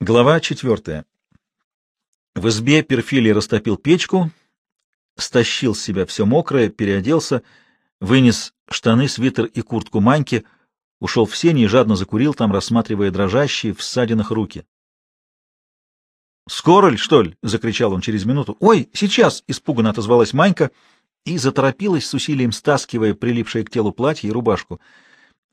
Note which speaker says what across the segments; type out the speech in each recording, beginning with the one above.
Speaker 1: Глава четвертая. В избе Перфилий растопил печку, стащил с себя все мокрое, переоделся, вынес штаны, свитер и куртку Маньки, ушел в сени и жадно закурил там, рассматривая дрожащие в ссадинах руки. «Скоро ли, что ли?» — закричал он через минуту. «Ой, сейчас!» — испуганно отозвалась Манька и заторопилась с усилием, стаскивая прилипшее к телу платье и рубашку.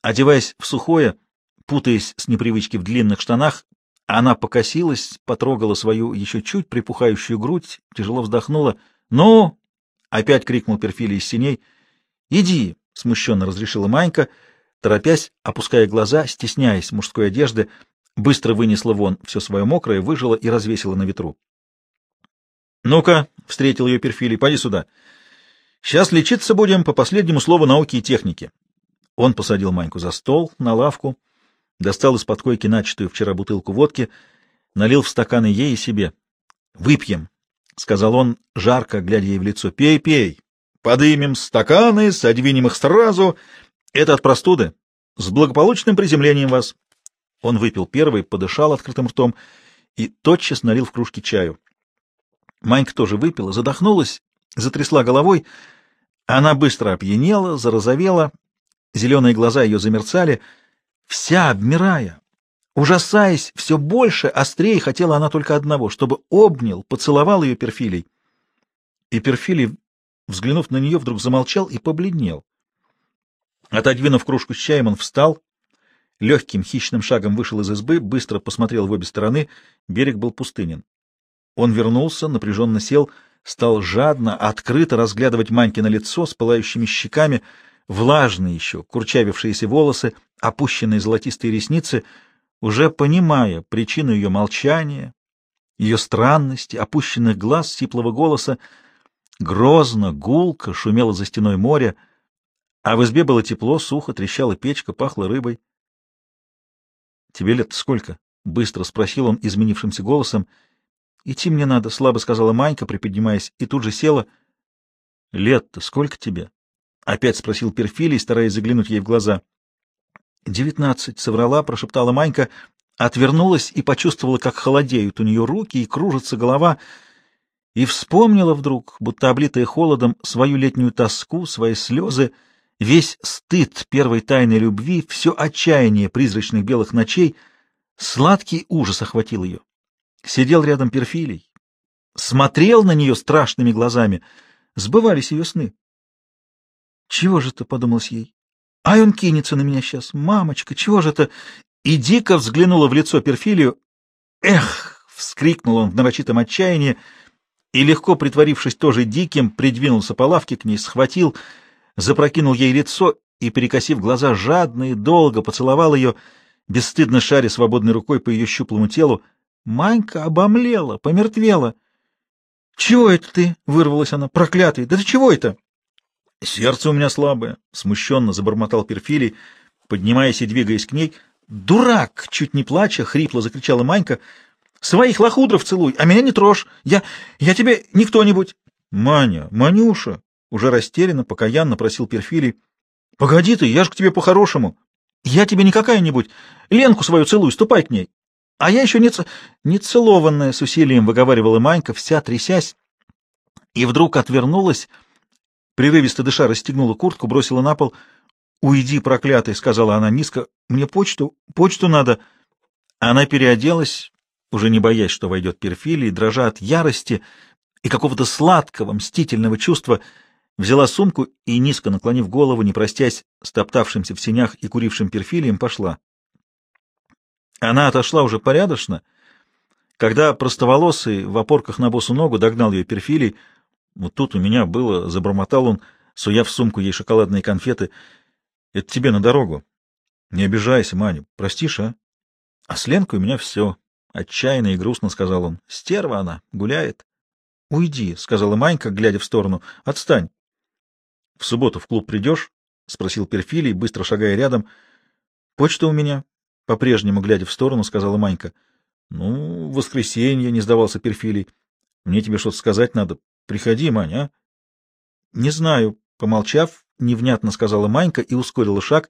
Speaker 1: Одеваясь в сухое, путаясь с непривычки в длинных штанах, она покосилась, потрогала свою еще чуть припухающую грудь, тяжело вздохнула. «Ну!» — опять крикнул Перфилий из синей. «Иди!» — смущенно разрешила Манька, торопясь, опуская глаза, стесняясь мужской одежды, быстро вынесла вон все свое мокрое, выжила и развесила на ветру. «Ну-ка!» — встретил ее Перфилий. «Поди сюда. Сейчас лечиться будем по последнему слову науки и техники». Он посадил Маньку за стол, на лавку, достал из-под койки начатую вчера бутылку водки, налил в стаканы ей и себе. «Выпьем», — сказал он, жарко глядя ей в лицо. «Пей, пей. Подымем стаканы, содвинем их сразу. Это от простуды. С благополучным приземлением вас». Он выпил первый, подышал открытым ртом и тотчас налил в кружки чаю. Манька тоже выпила, задохнулась, затрясла головой. Она быстро опьянела, зарозовела, зеленые глаза ее замерцали — Вся обмирая, ужасаясь все больше, острее хотела она только одного, чтобы обнял, поцеловал ее Перфилий. И Перфилий, взглянув на нее, вдруг замолчал и побледнел. Отодвинув кружку с чаем, он встал, легким хищным шагом вышел из избы, быстро посмотрел в обе стороны, берег был пустынен. Он вернулся, напряженно сел, стал жадно, открыто разглядывать Манькино лицо с пылающими щеками, влажные еще, курчавившиеся волосы, опущенные золотистые ресницы, уже понимая причину ее молчания, ее странности, опущенных глаз, сиплого голоса, грозно, гулко шумело за стеной море, а в избе было тепло, сухо, трещала печка, пахло рыбой. — Тебе лет сколько? — быстро спросил он изменившимся голосом. — Идти мне надо, — слабо сказала Манька, приподнимаясь, и тут же села. — Лет-то сколько тебе? — опять спросил Перфилий, стараясь заглянуть ей в глаза. — Девятнадцать, — соврала, — прошептала Манька, отвернулась и почувствовала, как холодеют у нее руки и кружится голова, и вспомнила вдруг, будто облитая холодом, свою летнюю тоску, свои слезы, весь стыд первой тайной любви, все отчаяние призрачных белых ночей, сладкий ужас охватил ее. Сидел рядом Перфилий, смотрел на нее страшными глазами, сбывались ее сны. Чего же это, подумалось ей? Ай, он кинется на меня сейчас. Мамочка, чего же это? И дико взглянула в лицо Перфилию. Эх! вскрикнул он в нарочитом отчаянии и, легко притворившись тоже диким, придвинулся по лавке к ней, схватил, запрокинул ей лицо и, перекосив глаза, жадно и долго поцеловал ее, бесстыдно шаря свободной рукой по ее щуплому телу. Манька обомлела, помертвела. — Чего это ты? — вырвалась она. — Проклятый! Да ты чего это? — Сердце у меня слабое, — смущенно забормотал Перфилий, поднимаясь и двигаясь к ней. — Дурак! — чуть не плача, хрипло закричала Манька. — Своих лохудров целуй, а меня не трожь. Я... я тебе не кто-нибудь. — Маня, Манюша! — уже растерянно, покаянно просил Перфилий. — Погоди ты, я ж к тебе по-хорошему. Я тебе не какая-нибудь. Ленку свою целуй, ступай к ней. А я еще не, ц... не целованная, с усилием выговаривала Манька, вся трясясь, и вдруг отвернулась, — Прерывисто дыша расстегнула куртку, бросила на пол. «Уйди, проклятый!» — сказала она низко. «Мне почту, почту надо!» Она переоделась, уже не боясь, что войдет Перфилий, дрожа от ярости и какого-то сладкого, мстительного чувства, взяла сумку и, низко наклонив голову, не простясь с топтавшимся в сенях и курившим Перфилием, пошла. Она отошла уже порядочно, когда простоволосый в опорках на босу ногу догнал ее Перфилий, вот тут у меня было, — забормотал он, суя в сумку ей шоколадные конфеты. — Это тебе на дорогу. Не обижайся, Маня, простишь, а? А с Ленкой у меня все. Отчаянно и грустно сказал он. Стерва она, гуляет. — Уйди, — сказала Манька, глядя в сторону. — Отстань. — В субботу в клуб придешь? — спросил Перфилий, быстро шагая рядом. — Почта у меня. По-прежнему, глядя в сторону, сказала Манька. — Ну, воскресенье, — не сдавался Перфилий. — Мне тебе что-то сказать надо. Приходи, Маня, а? Не знаю, помолчав, невнятно сказала Манька и ускорила шаг.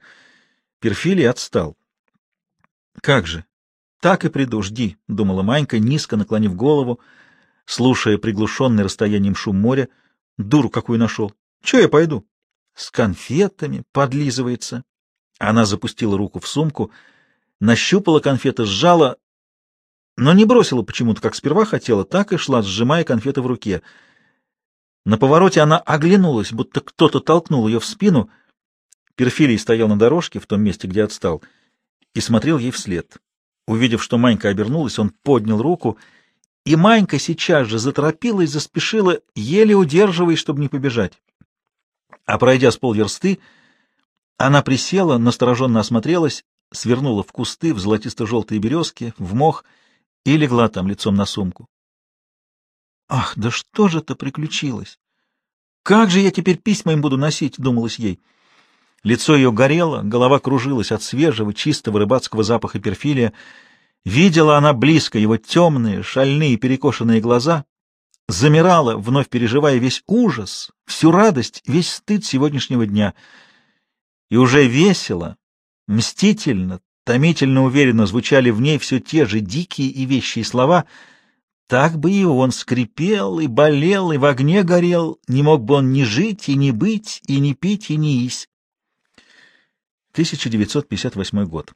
Speaker 1: Перфилий отстал. Как же? Так и приду, жди, — думала Манька, низко наклонив голову, слушая приглушенный расстоянием шум моря. Дуру какую нашел. Че я пойду? С конфетами, подлизывается. Она запустила руку в сумку, нащупала конфеты, сжала, но не бросила почему-то, как сперва хотела, так и шла, сжимая конфеты в руке. На повороте она оглянулась, будто кто-то толкнул ее в спину. Перфилий стоял на дорожке, в том месте, где отстал, и смотрел ей вслед. Увидев, что Манька обернулась, он поднял руку, и Манька сейчас же заторопилась, заспешила, еле удерживаясь, чтобы не побежать. А пройдя с полверсты, она присела, настороженно осмотрелась, свернула в кусты, в золотисто-желтые березки, в мох и легла там лицом на сумку. «Ах, да что же это приключилось? Как же я теперь письма им буду носить?» — думалось ей. Лицо ее горело, голова кружилась от свежего, чистого рыбацкого запаха перфилия. Видела она близко его темные, шальные, перекошенные глаза, замирала, вновь переживая весь ужас, всю радость, весь стыд сегодняшнего дня. И уже весело, мстительно, томительно уверенно звучали в ней все те же дикие и вещие слова. Так бы и он скрипел, и болел, и в огне горел, не мог бы он ни жить, и не быть, и не пить, и не есть. 1958 год.